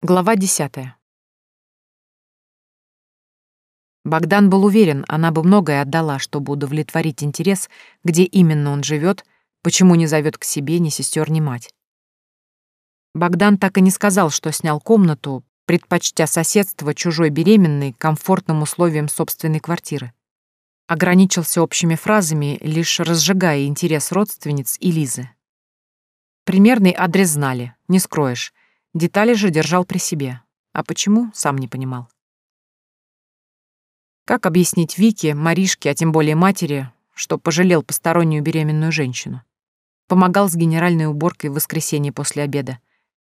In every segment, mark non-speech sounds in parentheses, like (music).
Глава десятая. Богдан был уверен, она бы многое отдала, чтобы удовлетворить интерес, где именно он живет, почему не зовет к себе ни сестер, ни мать. Богдан так и не сказал, что снял комнату, предпочтя соседство чужой беременной комфортным условиям собственной квартиры. Ограничился общими фразами, лишь разжигая интерес родственниц и Лизы. Примерный адрес знали, не скроешь, Детали же держал при себе. А почему, сам не понимал. Как объяснить Вике, Маришке, а тем более матери, что пожалел постороннюю беременную женщину? Помогал с генеральной уборкой в воскресенье после обеда.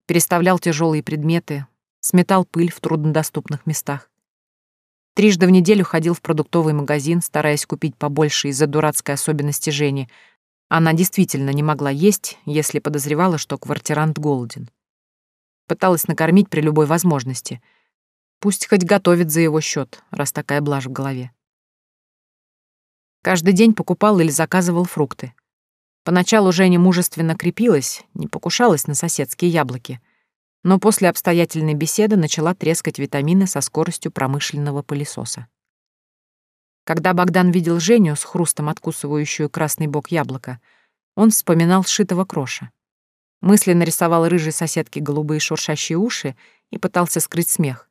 Переставлял тяжелые предметы, сметал пыль в труднодоступных местах. Трижды в неделю ходил в продуктовый магазин, стараясь купить побольше из-за дурацкой особенности Жени. Она действительно не могла есть, если подозревала, что квартирант голоден. Пыталась накормить при любой возможности. Пусть хоть готовит за его счет, раз такая блажь в голове. Каждый день покупал или заказывал фрукты. Поначалу Женя мужественно крепилась, не покушалась на соседские яблоки, но после обстоятельной беседы начала трескать витамины со скоростью промышленного пылесоса. Когда Богдан видел Женю с хрустом откусывающую красный бок яблока, он вспоминал сшитого кроша. Мысленно рисовал рыжей соседке голубые шуршащие уши и пытался скрыть смех.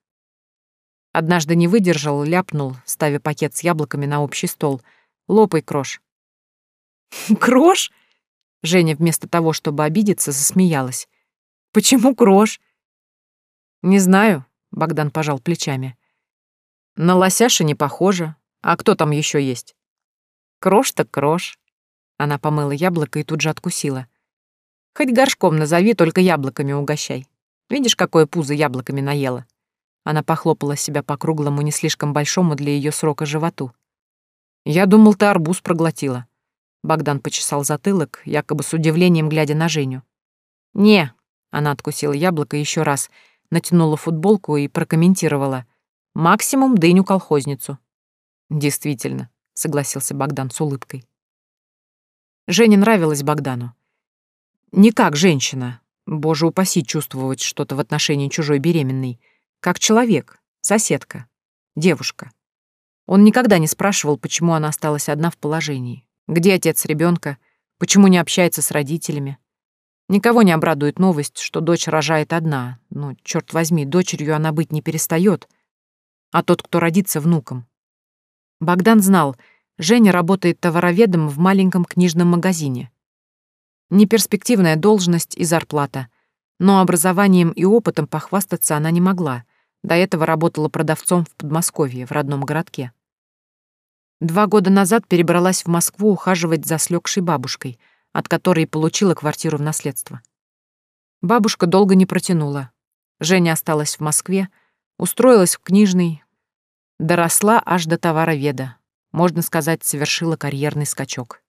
Однажды не выдержал, ляпнул, ставя пакет с яблоками на общий стол. «Лопай, Крош». (laughs) «Крош?» Женя вместо того, чтобы обидеться, засмеялась. «Почему Крош?» «Не знаю», — Богдан пожал плечами. «На лосяша не похоже. А кто там еще есть?» «Крош так крош». Она помыла яблоко и тут же откусила. Хоть горшком назови, только яблоками угощай. Видишь, какое пузо яблоками наела?» Она похлопала себя по круглому, не слишком большому для ее срока животу. «Я думал, ты арбуз проглотила». Богдан почесал затылок, якобы с удивлением глядя на Женю. «Не», — она откусила яблоко еще раз, натянула футболку и прокомментировала. «Максимум дыню-колхозницу». «Действительно», — согласился Богдан с улыбкой. Жене нравилась Богдану. Не как женщина, боже упаси чувствовать что-то в отношении чужой беременной, как человек, соседка, девушка. Он никогда не спрашивал, почему она осталась одна в положении, где отец ребенка, почему не общается с родителями. Никого не обрадует новость, что дочь рожает одна. Ну, черт возьми, дочерью она быть не перестает, а тот, кто родится внуком. Богдан знал, Женя работает товароведом в маленьком книжном магазине. Неперспективная должность и зарплата. Но образованием и опытом похвастаться она не могла. До этого работала продавцом в Подмосковье, в родном городке. Два года назад перебралась в Москву ухаживать за слёгшей бабушкой, от которой получила квартиру в наследство. Бабушка долго не протянула. Женя осталась в Москве, устроилась в книжный, доросла аж до товароведа. Можно сказать, совершила карьерный скачок.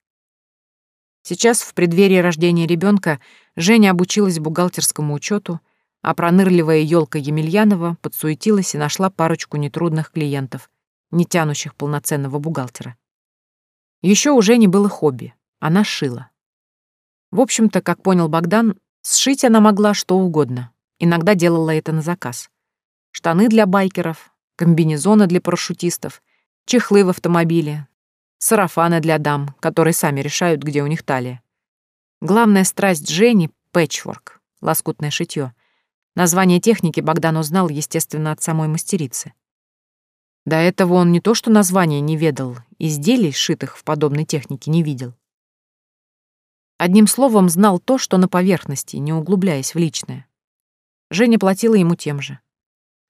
Сейчас, в преддверии рождения ребенка, Женя обучилась бухгалтерскому учету, а пронырливая елка Емельянова подсуетилась и нашла парочку нетрудных клиентов, не тянущих полноценного бухгалтера. Еще у Жени было хобби — она шила. В общем-то, как понял Богдан, сшить она могла что угодно, иногда делала это на заказ. Штаны для байкеров, комбинезоны для парашютистов, чехлы в автомобиле, сарафаны для дам, которые сами решают, где у них талия. Главная страсть Жени — пэтчворк, лоскутное шитье. Название техники Богдан узнал, естественно, от самой мастерицы. До этого он не то что название не ведал, изделий, сшитых в подобной технике, не видел. Одним словом, знал то, что на поверхности, не углубляясь в личное. Женя платила ему тем же.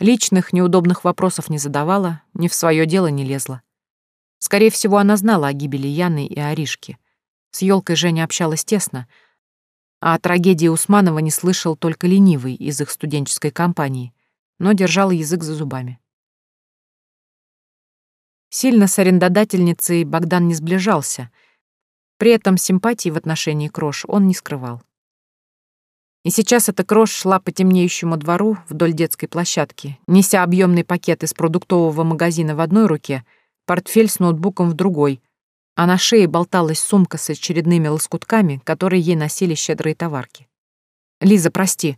Личных, неудобных вопросов не задавала, ни в свое дело не лезла. Скорее всего, она знала о гибели Яны и Аришки. С елкой Женя общалась тесно, а о трагедии Усманова не слышал только ленивый из их студенческой компании, но держал язык за зубами. Сильно с арендодательницей Богдан не сближался, при этом симпатии в отношении Крош он не скрывал. И сейчас эта Крош шла по темнеющему двору вдоль детской площадки, неся объемный пакет из продуктового магазина в одной руке — портфель с ноутбуком в другой, а на шее болталась сумка с очередными лоскутками, которые ей носили щедрые товарки. «Лиза, прости».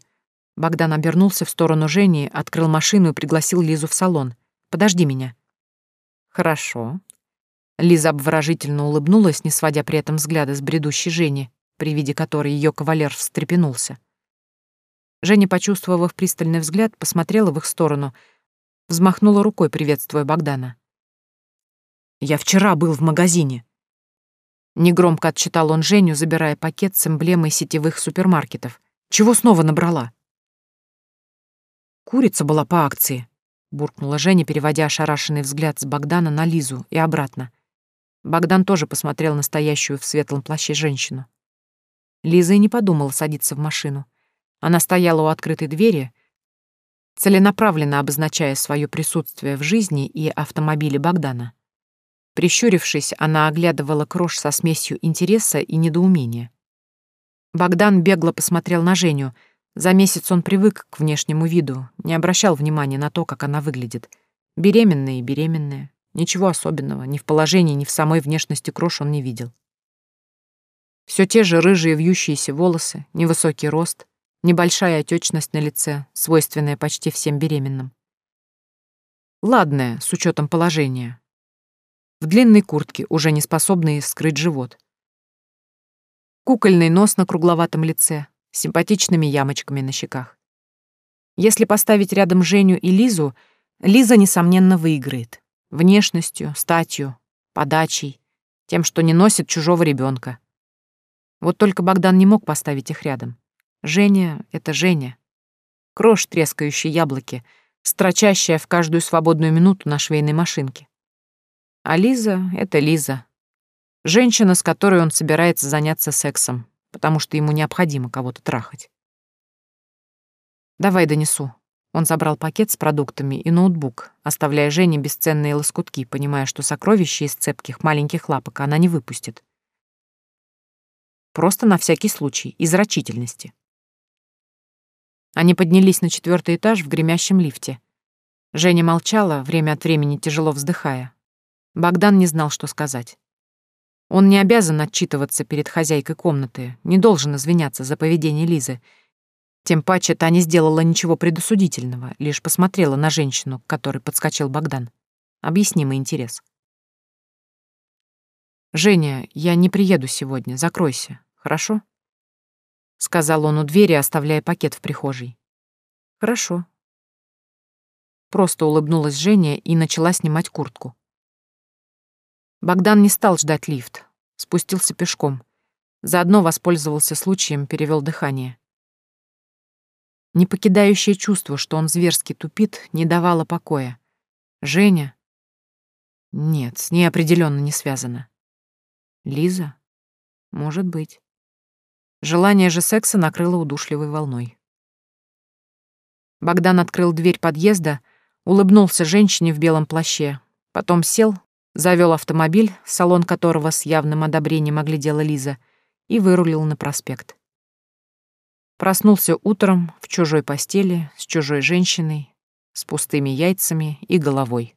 Богдан обернулся в сторону Жени, открыл машину и пригласил Лизу в салон. «Подожди меня». «Хорошо». Лиза обворожительно улыбнулась, не сводя при этом взгляда с бредущей Жени, при виде которой ее кавалер встрепенулся. Женя, почувствовав пристальный взгляд, посмотрела в их сторону, взмахнула рукой, приветствуя Богдана. «Я вчера был в магазине». Негромко отчитал он Женю, забирая пакет с эмблемой сетевых супермаркетов. «Чего снова набрала?» «Курица была по акции», — буркнула Женя, переводя ошарашенный взгляд с Богдана на Лизу и обратно. Богдан тоже посмотрел на стоящую в светлом плаще женщину. Лиза и не подумала садиться в машину. Она стояла у открытой двери, целенаправленно обозначая свое присутствие в жизни и автомобиле Богдана. Прищурившись, она оглядывала крош со смесью интереса и недоумения. Богдан бегло посмотрел на Женю. За месяц он привык к внешнему виду, не обращал внимания на то, как она выглядит. Беременная и беременная. Ничего особенного, ни в положении, ни в самой внешности крош он не видел. Все те же рыжие вьющиеся волосы, невысокий рост, небольшая отечность на лице, свойственная почти всем беременным. Ладная, с учетом положения. В длинной куртке, уже не способной скрыть живот. Кукольный нос на кругловатом лице, симпатичными ямочками на щеках. Если поставить рядом Женю и Лизу, Лиза, несомненно, выиграет. Внешностью, статью, подачей, тем, что не носит чужого ребенка. Вот только Богдан не мог поставить их рядом. Женя — это Женя. Крошь, трескающая яблоки, строчащая в каждую свободную минуту на швейной машинке. А Лиза — это Лиза. Женщина, с которой он собирается заняться сексом, потому что ему необходимо кого-то трахать. «Давай донесу». Он забрал пакет с продуктами и ноутбук, оставляя Жене бесценные лоскутки, понимая, что сокровища из цепких маленьких лапок она не выпустит. Просто на всякий случай, из рачительности. Они поднялись на четвертый этаж в гремящем лифте. Женя молчала, время от времени тяжело вздыхая. Богдан не знал, что сказать. Он не обязан отчитываться перед хозяйкой комнаты, не должен извиняться за поведение Лизы. Тем паче та не сделала ничего предосудительного, лишь посмотрела на женщину, к которой подскочил Богдан. Объяснимый интерес. «Женя, я не приеду сегодня, закройся, хорошо?» — сказал он у двери, оставляя пакет в прихожей. «Хорошо». Просто улыбнулась Женя и начала снимать куртку. Богдан не стал ждать лифт, спустился пешком. Заодно воспользовался случаем, перевел дыхание. Не покидающее чувство, что он зверски тупит, не давало покоя. Женя? Нет, с ней определенно не связано. Лиза? Может быть. Желание же секса накрыло удушливой волной. Богдан открыл дверь подъезда, улыбнулся женщине в белом плаще, потом сел, завел автомобиль, салон которого с явным одобрением оглядела Лиза, и вырулил на проспект. Проснулся утром в чужой постели, с чужой женщиной, с пустыми яйцами и головой.